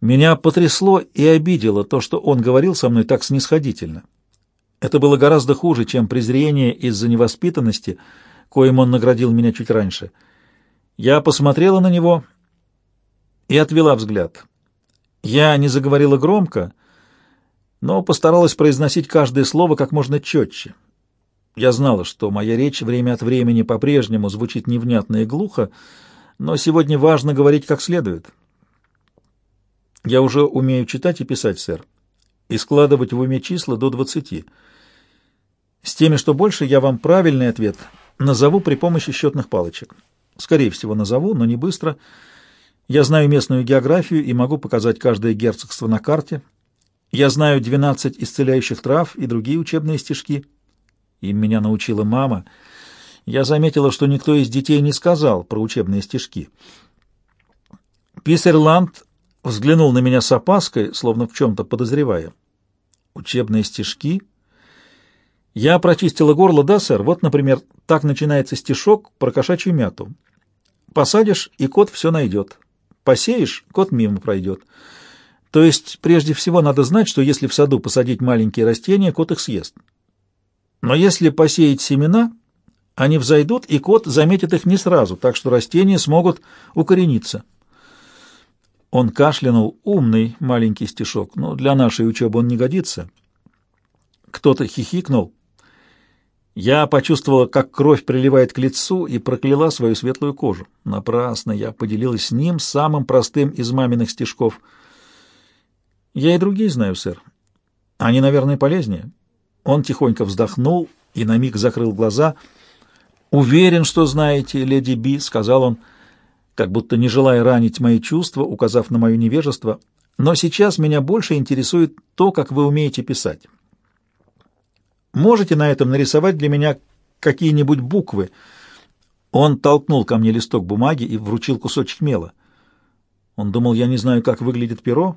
Меня потрясло и обидело то, что он говорил со мной так снисходительно. Это было гораздо хуже, чем презрение из-за невоспитанности, коим он наградил меня чуть раньше. Я посмотрела на него и отвела взгляд. Я не заговорила громко, но постаралась произносить каждое слово как можно четче. Я знала, что моя речь время от времени по-прежнему звучит невнятно и глухо, но сегодня важно говорить как следует. Я уже умею читать и писать, сэр, и складывать в уме числа до двадцати. С теми, что больше, я вам правильный ответ назову при помощи счетных палочек. Скорее всего, назову, но не быстро. Я знаю местную географию и могу показать каждое герцогство на карте. Я знаю 12 исцеляющих трав и другие учебные стишки. Им меня научила мама. Я заметила, что никто из детей не сказал про учебные стишки. Писерланд взглянул на меня с опаской, словно в чем-то подозревая. Учебные стишки? Я прочистила горло, да, сэр. Вот, например, так начинается стишок про кошачью мяту. Посадишь, и кот все найдет. Посеешь, кот мимо пройдет. То есть, прежде всего, надо знать, что если в саду посадить маленькие растения, кот их съест. Но если посеять семена, они взойдут, и кот заметит их не сразу, так что растения смогут укорениться. Он кашлянул. Умный маленький стишок, но для нашей учебы он не годится. Кто-то хихикнул. Я почувствовала, как кровь приливает к лицу, и прокляла свою светлую кожу. Напрасно я поделилась с ним самым простым из маминых стишков. Я и другие знаю, сэр. Они, наверное, полезнее. Он тихонько вздохнул и на миг закрыл глаза. «Уверен, что знаете, леди Би», — сказал он, — как будто не желая ранить мои чувства, указав на мое невежество, но сейчас меня больше интересует то, как вы умеете писать. Можете на этом нарисовать для меня какие-нибудь буквы? Он толкнул ко мне листок бумаги и вручил кусочек мела. Он думал, я не знаю, как выглядит перо.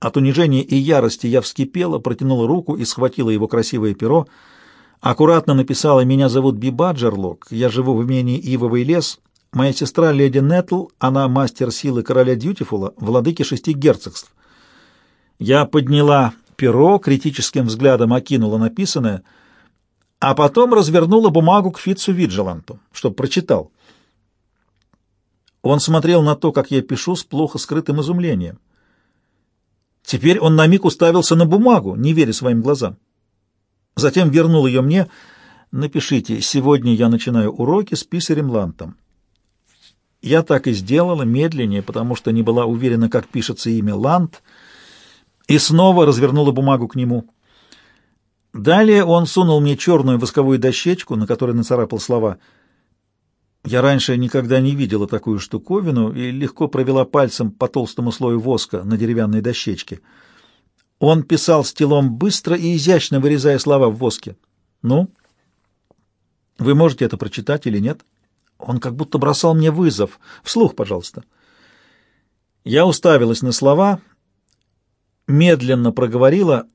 От унижения и ярости я вскипела, протянула руку и схватила его красивое перо, аккуратно написала «Меня зовут Би Баджерлок, я живу в имении Ивовый лес», Моя сестра леди Нетл, она мастер силы короля Дьютифула, владыки шести герцогств. Я подняла перо, критическим взглядом окинула написанное, а потом развернула бумагу к Фитцу Виджеланту, чтобы прочитал. Он смотрел на то, как я пишу, с плохо скрытым изумлением. Теперь он на миг уставился на бумагу, не веря своим глазам. Затем вернул ее мне. «Напишите, сегодня я начинаю уроки с писарем Лантом». Я так и сделала, медленнее, потому что не была уверена, как пишется имя Ланд, и снова развернула бумагу к нему. Далее он сунул мне черную восковую дощечку, на которой нацарапал слова. Я раньше никогда не видела такую штуковину и легко провела пальцем по толстому слою воска на деревянной дощечке. Он писал стилом быстро и изящно вырезая слова в воске. «Ну, вы можете это прочитать или нет?» Он как будто бросал мне вызов. Вслух, пожалуйста. Я уставилась на слова, медленно проговорила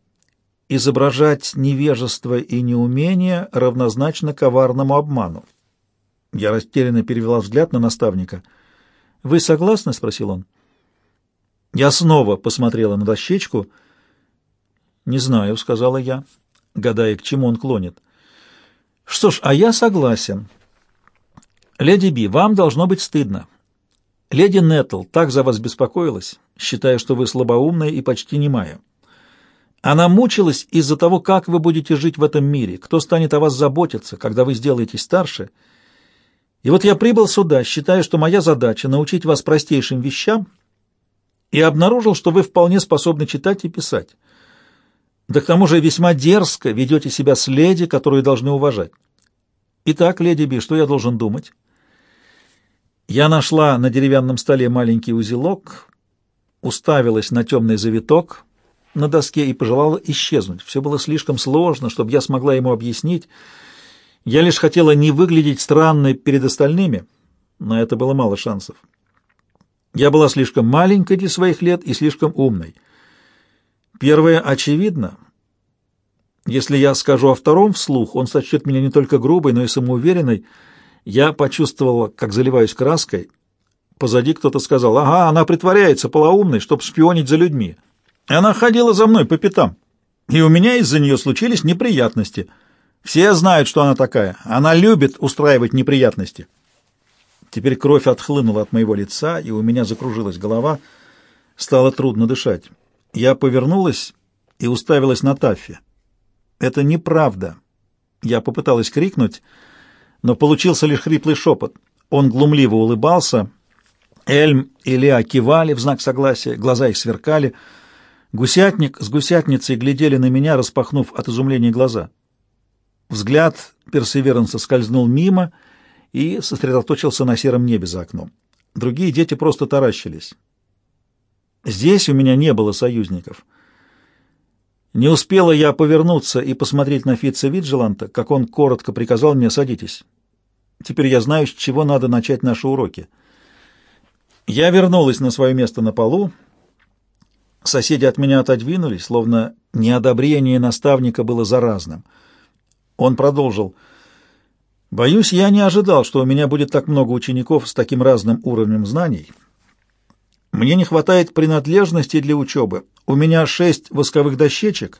«изображать невежество и неумение равнозначно коварному обману». Я растерянно перевела взгляд на наставника. «Вы согласны?» — спросил он. Я снова посмотрела на дощечку. «Не знаю», — сказала я, гадая, к чему он клонит. «Что ж, а я согласен». «Леди Би, вам должно быть стыдно. Леди Неттл так за вас беспокоилась, считая, что вы слабоумная и почти немая. Она мучилась из-за того, как вы будете жить в этом мире, кто станет о вас заботиться, когда вы сделаетесь старше. И вот я прибыл сюда, считая, что моя задача — научить вас простейшим вещам, и обнаружил, что вы вполне способны читать и писать. Да к тому же весьма дерзко ведете себя с леди, которую должны уважать. Итак, леди Би, что я должен думать?» Я нашла на деревянном столе маленький узелок, уставилась на темный завиток на доске и пожелала исчезнуть. Все было слишком сложно, чтобы я смогла ему объяснить. Я лишь хотела не выглядеть странной перед остальными, но это было мало шансов. Я была слишком маленькой для своих лет и слишком умной. Первое очевидно. Если я скажу о втором вслух, он сочтет меня не только грубой, но и самоуверенной, я почувствовала, как заливаюсь краской. Позади кто-то сказал, ага, она притворяется полоумной, чтобы шпионить за людьми. Она ходила за мной по пятам. И у меня из-за нее случились неприятности. Все знают, что она такая. Она любит устраивать неприятности. Теперь кровь отхлынула от моего лица, и у меня закружилась голова. Стало трудно дышать. Я повернулась и уставилась на Таффи. «Это неправда!» Я попыталась крикнуть, но получился лишь хриплый шепот. Он глумливо улыбался. Эльм и Леа кивали в знак согласия, глаза их сверкали. Гусятник с гусятницей глядели на меня, распахнув от изумления глаза. Взгляд Персеверанса скользнул мимо и сосредоточился на сером небе за окном. Другие дети просто таращились. Здесь у меня не было союзников. Не успела я повернуться и посмотреть на Фитца Виджеланта, как он коротко приказал мне «садитесь». Теперь я знаю, с чего надо начать наши уроки. Я вернулась на свое место на полу. Соседи от меня отодвинулись, словно неодобрение наставника было заразным. Он продолжил. «Боюсь, я не ожидал, что у меня будет так много учеников с таким разным уровнем знаний. Мне не хватает принадлежности для учебы. У меня шесть восковых дощечек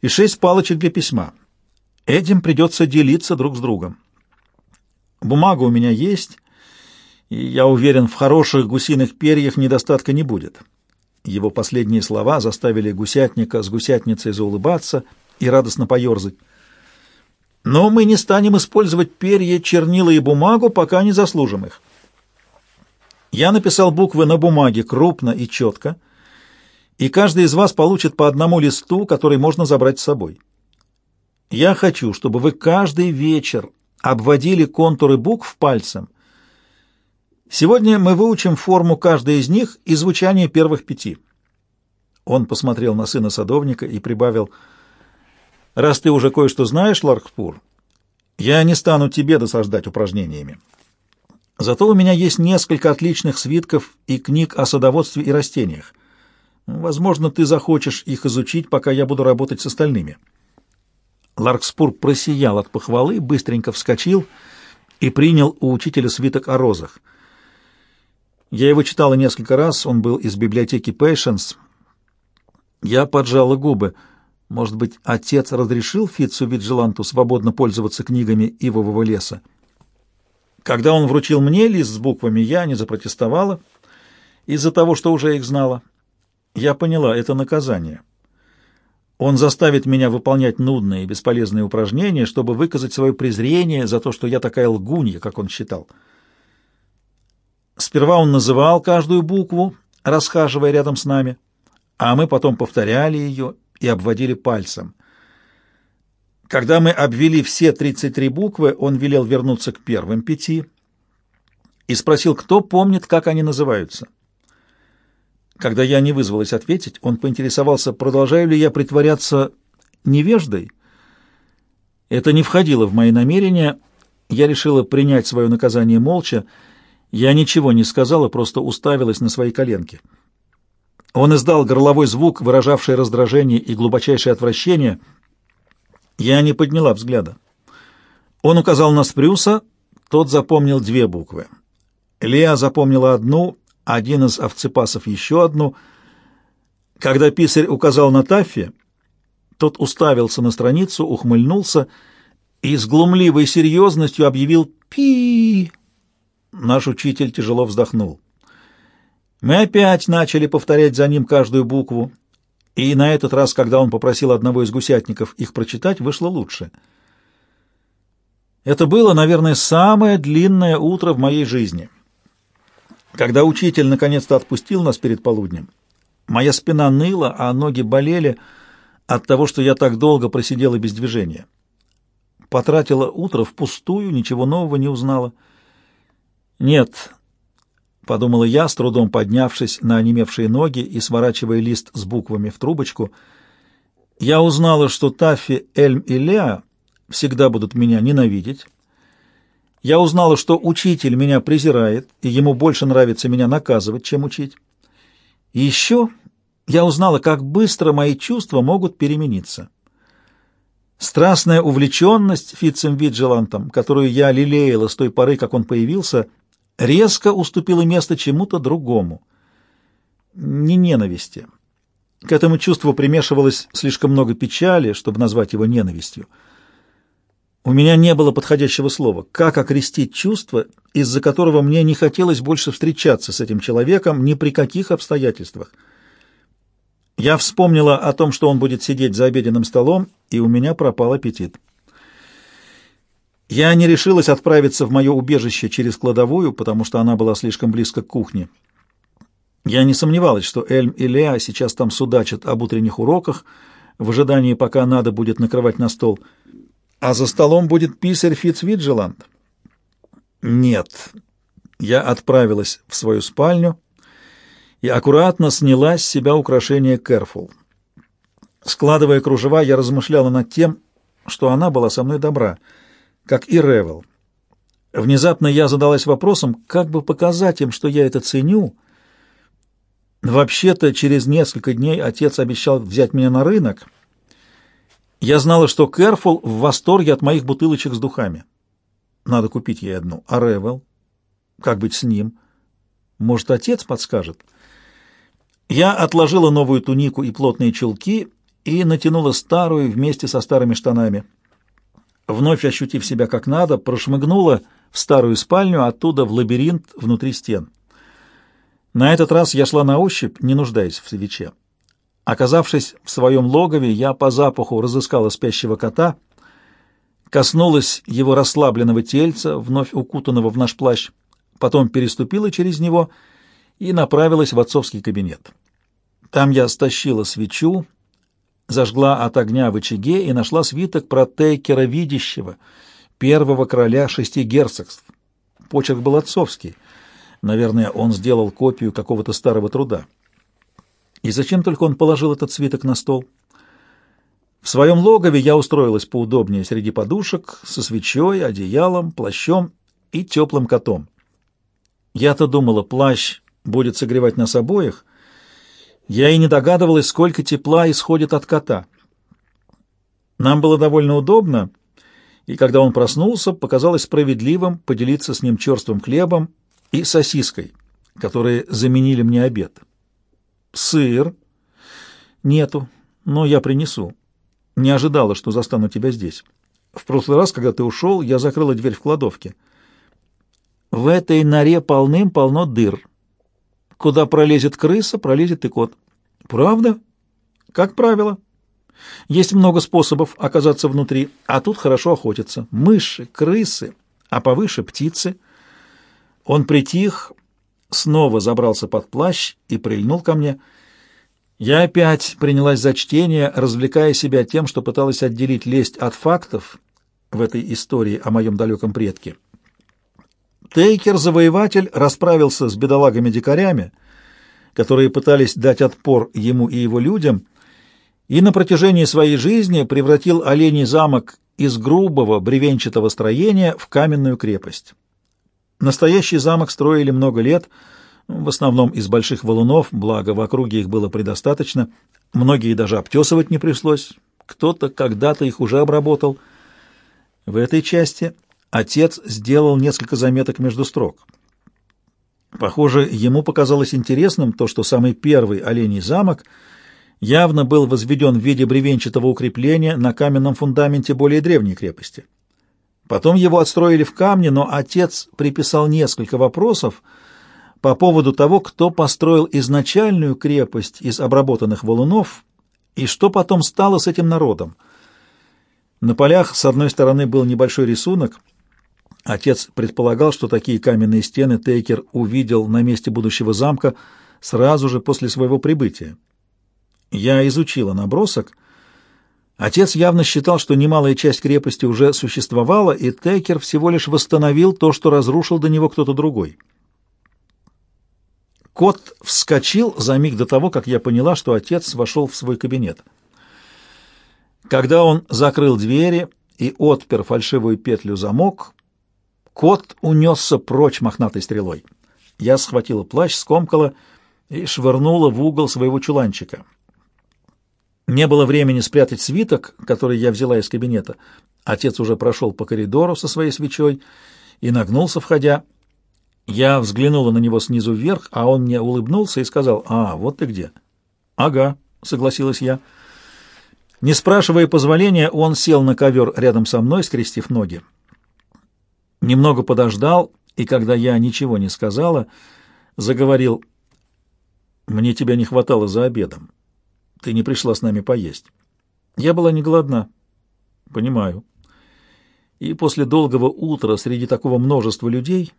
и шесть палочек для письма. Этим придется делиться друг с другом. Бумага у меня есть, и я уверен, в хороших гусиных перьях недостатка не будет». Его последние слова заставили гусятника с гусятницей заулыбаться и радостно поерзать. Но мы не станем использовать перья, чернила и бумагу, пока не заслужим их. Я написал буквы на бумаге крупно и четко, и каждый из вас получит по одному листу, который можно забрать с собой. Я хочу, чтобы вы каждый вечер обводили контуры букв пальцем. Сегодня мы выучим форму каждой из них и звучание первых пяти. Он посмотрел на сына садовника и прибавил — Раз ты уже кое-что знаешь, Ларкспур, я не стану тебе досаждать упражнениями. Зато у меня есть несколько отличных свитков и книг о садоводстве и растениях. Возможно, ты захочешь их изучить, пока я буду работать с остальными». Ларкспур просиял от похвалы, быстренько вскочил и принял у учителя свиток о розах. Я его читала несколько раз, он был из библиотеки Пейшенс. Я поджала губы — может быть, отец разрешил Фитцу Виджиланту свободно пользоваться книгами ивового леса? Когда он вручил мне лист с буквами, я не запротестовала из-за того, что уже их знала. Я поняла, это наказание. Он заставит меня выполнять нудные и бесполезные упражнения, чтобы выказать свое презрение за то, что я такая лгунья, как он считал. Сперва он называл каждую букву, расхаживая рядом с нами, а мы потом повторяли ее и обводили пальцем. Когда мы обвели все 33 буквы, он велел вернуться к первым пяти и спросил, кто помнит, как они называются. Когда я не вызвалась ответить, он поинтересовался, продолжаю ли я притворяться невеждой. Это не входило в мои намерения. Я решила принять свое наказание молча. Я ничего не сказала, просто уставилась на свои коленки. Он издал горловой звук, выражавший раздражение и глубочайшее отвращение. Я не подняла взгляда. Он указал на Спрюса, тот запомнил две буквы. Леа запомнила одну, один из овцепасов еще одну. Когда писарь указал на Таффи, тот уставился на страницу, ухмыльнулся и с глумливой серьезностью объявил «Пи!». Наш учитель тяжело вздохнул. Мы опять начали повторять за ним каждую букву, и на этот раз, когда он попросил одного из гусятников их прочитать, вышло лучше. Это было, наверное, самое длинное утро в моей жизни. Когда учитель наконец-то отпустил нас перед полуднем, моя спина ныла, а ноги болели от того, что я так долго просидела без движения. Потратила утро впустую, ничего нового не узнала. Нет, — подумала я, с трудом поднявшись на онемевшие ноги и сворачивая лист с буквами в трубочку. Я узнала, что Таффи, Эльм и Леа всегда будут меня ненавидеть. Я узнала, что учитель меня презирает, и ему больше нравится меня наказывать, чем учить. И еще я узнала, как быстро мои чувства могут перемениться. Страстная увлеченность Фитцем Виджелантом, которую я лелеяла с той поры, как он появился — резко уступило место чему-то другому. Не ненависти. К этому чувству примешивалось слишком много печали, чтобы назвать его ненавистью. У меня не было подходящего слова. Как окрестить чувство, из-за которого мне не хотелось больше встречаться с этим человеком ни при каких обстоятельствах? Я вспомнила о том, что он будет сидеть за обеденным столом, и у меня пропал аппетит. Я не решилась отправиться в мое убежище через кладовую, потому что она была слишком близко к кухне. Я не сомневалась, что Эльм и Леа сейчас там судачат об утренних уроках, в ожидании, пока надо будет накрывать на стол. А за столом будет писарь Фитцвиджеланд. Нет. Я отправилась в свою спальню и аккуратно сняла с себя украшение Кэрфул. Складывая кружева, я размышляла над тем, что она была со мной добра, как и Ревел. Внезапно я задалась вопросом, как бы показать им, что я это ценю. Вообще-то, через несколько дней отец обещал взять меня на рынок. Я знала, что Кэрфул в восторге от моих бутылочек с духами. Надо купить ей одну. А Ревел? Как быть с ним? Может, отец подскажет?» Я отложила новую тунику и плотные чулки и натянула старую вместе со старыми штанами. Вновь ощутив себя как надо, прошмыгнула в старую спальню, оттуда в лабиринт внутри стен. На этот раз я шла на ощупь, не нуждаясь в свече. Оказавшись в своем логове, я по запаху разыскала спящего кота, коснулась его расслабленного тельца, вновь укутанного в наш плащ, потом переступила через него и, направилась в отцовский кабинет. Там я стащила свечу, зажгла от огня в очаге и нашла свиток про Тейкера Видящего, первого короля шести герцогств. Почерк был отцовский. Наверное, он сделал копию какого-то старого труда. И зачем только он положил этот свиток на стол? В своем логове я устроилась поудобнее среди подушек, со свечой, одеялом, плащом и теплым котом. Я-то думала, плащ будет согревать нас обоих, я и не догадывалась, сколько тепла исходит от кота. Нам было довольно удобно, и когда он проснулся, показалось справедливым поделиться с ним черствым хлебом и сосиской, которые заменили мне обед. Сыр? Нету, но я принесу. Не ожидала, что застану тебя здесь. В прошлый раз, когда ты ушел, я закрыла дверь в кладовке. В этой норе полным-полно дыр, Куда пролезет крыса, пролезет и кот. Правда? Как правило. Есть много способов оказаться внутри, а тут хорошо охотятся. Мыши, крысы, а повыше птицы. Он притих, снова забрался под плащ и прильнул ко мне. Я опять принялась за чтение, развлекая себя тем, что пыталась отделить лесть от фактов в этой истории о моем далеком предке. Тейкер-завоеватель расправился с бедолагами-дикарями, которые пытались дать отпор ему и его людям, и на протяжении своей жизни превратил Оленей замок из грубого бревенчатого строения в каменную крепость. Настоящий замок строили много лет, в основном из больших валунов, благо в округе их было предостаточно, многие даже обтесывать не пришлось, кто-то когда-то их уже обработал. В этой части Отец сделал несколько заметок между строк. Похоже, ему показалось интересным то, что самый первый оленей замок явно был возведен в виде бревенчатого укрепления на каменном фундаменте более древней крепости. Потом его отстроили в камне, но отец приписал несколько вопросов по поводу того, кто построил изначальную крепость из обработанных валунов и что потом стало с этим народом. На полях с одной стороны был небольшой рисунок — Отец предполагал, что такие каменные стены Тейкер увидел на месте будущего замка сразу же после своего прибытия. Я изучила набросок. Отец явно считал, что немалая часть крепости уже существовала, и Тейкер всего лишь восстановил то, что разрушил до него кто-то другой. Кот вскочил за миг до того, как я поняла, что отец вошел в свой кабинет. Когда он закрыл двери и отпер фальшивую петлю замок, Кот унесся прочь мохнатой стрелой. Я схватила плащ, скомкала и швырнула в угол своего чуланчика. Не было времени спрятать свиток, который я взяла из кабинета. Отец уже прошел по коридору со своей свечой и нагнулся, входя. Я взглянула на него снизу вверх, а он мне улыбнулся и сказал, «А, вот ты где». «Ага», — согласилась я. Не спрашивая позволения, он сел на ковер рядом со мной, скрестив ноги. Немного подождал, и когда я ничего не сказала, заговорил, «Мне тебя не хватало за обедом. Ты не пришла с нами поесть. Я была не голодна». «Понимаю. И после долгого утра среди такого множества людей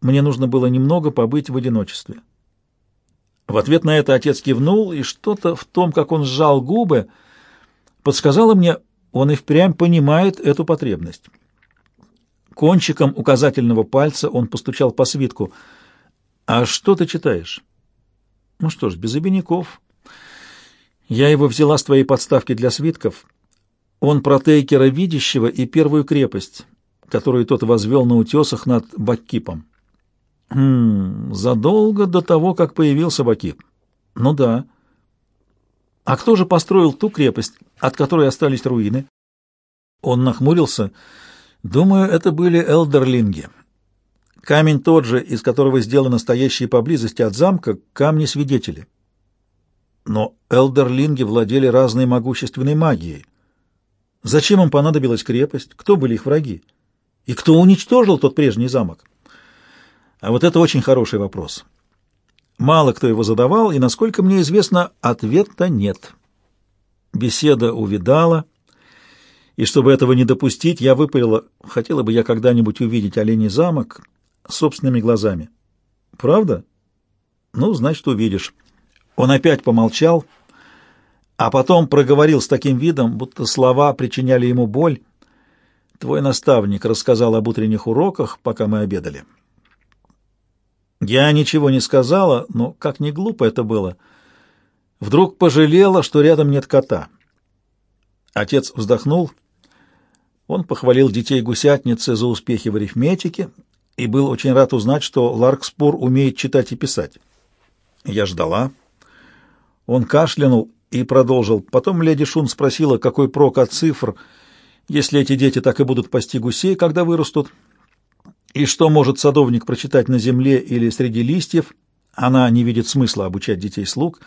мне нужно было немного побыть в одиночестве». В ответ на это отец кивнул, и что-то в том, как он сжал губы, подсказало мне, он и впрямь понимает эту потребность. Кончиком указательного пальца он постучал по свитку. «А что ты читаешь?» «Ну что ж, без обиняков. Я его взяла с твоей подставки для свитков. Он про Тейкера Видящего и первую крепость, которую тот возвел на утесах над Баккипом. Хм, задолго до того, как появился Бакип. Ну да. А кто же построил ту крепость, от которой остались руины? Он нахмурился. Думаю, это были элдерлинги. Камень тот же, из которого сделаны стоящие поблизости от замка камни-свидетели. Но элдерлинги владели разной могущественной магией. Зачем им понадобилась крепость? Кто были их враги? И кто уничтожил тот прежний замок? А вот это очень хороший вопрос. Мало кто его задавал, и, насколько мне известно, ответа нет. Беседа увидала, и чтобы этого не допустить, я выпалила, хотела бы я когда-нибудь увидеть Оленей замок собственными глазами. Правда? Ну, значит, увидишь. Он опять помолчал, а потом проговорил с таким видом, будто слова причиняли ему боль. Твой наставник рассказал об утренних уроках, пока мы обедали. Я ничего не сказала, но, как ни глупо это было, вдруг пожалела, что рядом нет кота. Отец вздохнул — он похвалил детей гусятницы за успехи в арифметике и был очень рад узнать, что Ларкспур умеет читать и писать. Я ждала. Он кашлянул и продолжил. Потом леди Шун спросила, какой прок от цифр, если эти дети так и будут пасти гусей, когда вырастут, и что может садовник прочитать на земле или среди листьев. Она не видит смысла обучать детей слуг.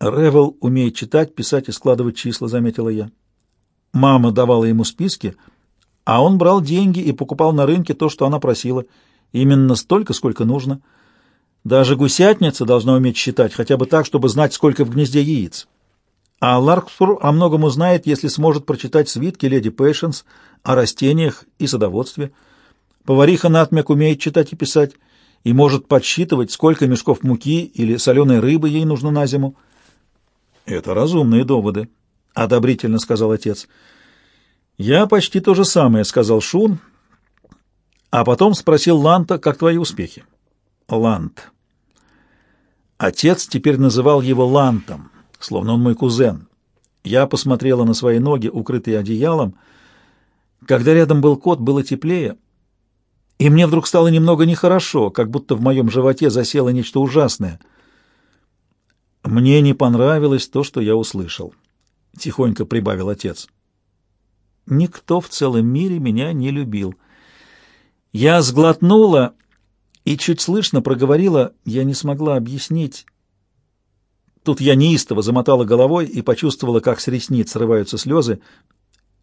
Ревел умеет читать, писать и складывать числа, заметила я. Мама давала ему списки, а он брал деньги и покупал на рынке то, что она просила, именно столько, сколько нужно. Даже гусятница должна уметь считать, хотя бы так, чтобы знать, сколько в гнезде яиц. А Ларкспур о многом узнает, если сможет прочитать свитки леди Пэйшенс о растениях и садоводстве. Повариха Натмек умеет читать и писать, и может подсчитывать, сколько мешков муки или соленой рыбы ей нужно на зиму. Это разумные доводы. — одобрительно сказал отец. «Я почти то же самое», — сказал Шун, а потом спросил Ланта, как твои успехи. Лант. Отец теперь называл его Лантом, словно он мой кузен. Я посмотрела на свои ноги, укрытые одеялом. Когда рядом был кот, было теплее, и мне вдруг стало немного нехорошо, как будто в моем животе засело нечто ужасное. Мне не понравилось то, что я услышал. — тихонько прибавил отец. «Никто в целом мире меня не любил. Я сглотнула и чуть слышно проговорила, я не смогла объяснить. Тут я неистово замотала головой и почувствовала, как с ресниц срываются слезы.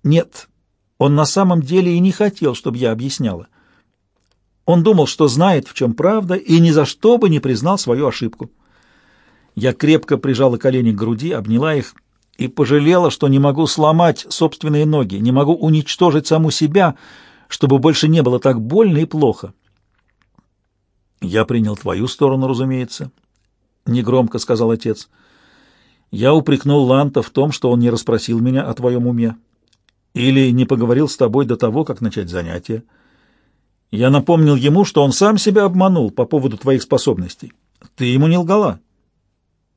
Нет, он на самом деле и не хотел, чтобы я объясняла. Он думал, что знает, в чем правда, и ни за что бы не признал свою ошибку. Я крепко прижала колени к груди, обняла их и пожалела, что не могу сломать собственные ноги, не могу уничтожить саму себя, чтобы больше не было так больно и плохо. «Я принял твою сторону, разумеется», — негромко сказал отец. «Я упрекнул Ланта в том, что он не расспросил меня о твоем уме или не поговорил с тобой до того, как начать занятия. Я напомнил ему, что он сам себя обманул по поводу твоих способностей. Ты ему не лгала.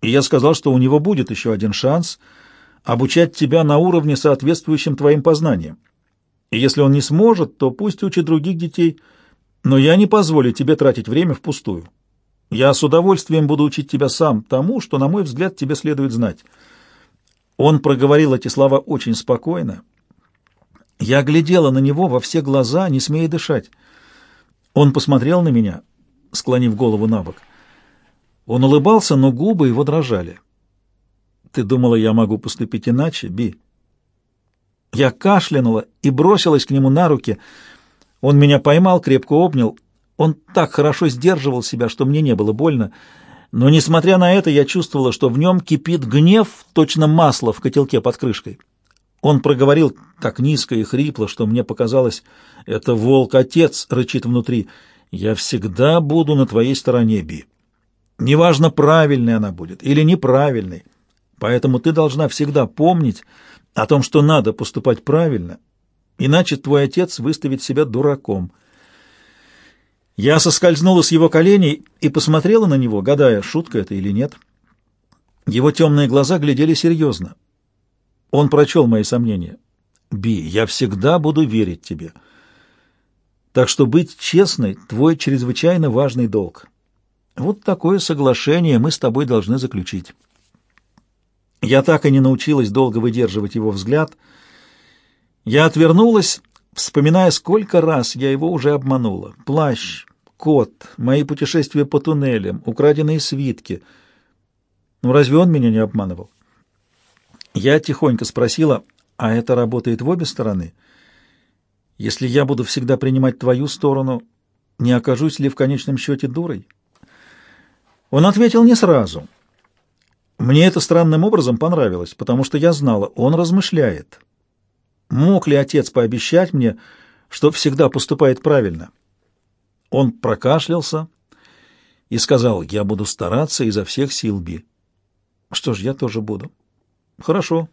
И я сказал, что у него будет еще один шанс — обучать тебя на уровне, соответствующем твоим познаниям. И если он не сможет, то пусть учит других детей, но я не позволю тебе тратить время впустую. Я с удовольствием буду учить тебя сам тому, что, на мой взгляд, тебе следует знать». Он проговорил эти слова очень спокойно. Я глядела на него во все глаза, не смея дышать. Он посмотрел на меня, склонив голову на бок. Он улыбался, но губы его дрожали. «Ты думала, я могу поступить иначе, Би?» Я кашлянула и бросилась к нему на руки. Он меня поймал, крепко обнял. Он так хорошо сдерживал себя, что мне не было больно. Но, несмотря на это, я чувствовала, что в нем кипит гнев, точно масло в котелке под крышкой. Он проговорил так низко и хрипло, что мне показалось, это волк-отец рычит внутри. «Я всегда буду на твоей стороне, Би. Неважно, правильной она будет или неправильной. Поэтому ты должна всегда помнить о том, что надо поступать правильно, иначе твой отец выставит себя дураком». Я соскользнула с его коленей и посмотрела на него, гадая, шутка это или нет. Его темные глаза глядели серьезно. Он прочел мои сомнения. «Би, я всегда буду верить тебе. Так что быть честной — твой чрезвычайно важный долг. Вот такое соглашение мы с тобой должны заключить». Я так и не научилась долго выдерживать его взгляд. Я отвернулась, вспоминая, сколько раз я его уже обманула. Плащ, кот, мои путешествия по туннелям, украденные свитки. Ну, разве он меня не обманывал? Я тихонько спросила, а это работает в обе стороны? Если я буду всегда принимать твою сторону, не окажусь ли в конечном счете дурой? Он ответил не сразу. Мне это странным образом понравилось, потому что я знала, он размышляет. Мог ли отец пообещать мне, что всегда поступает правильно? Он прокашлялся и сказал, «Я буду стараться изо всех сил, Би». «Что ж, я тоже буду». «Хорошо.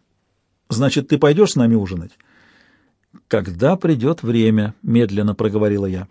Значит, ты пойдешь с нами ужинать?» «Когда придет время», — медленно проговорила я.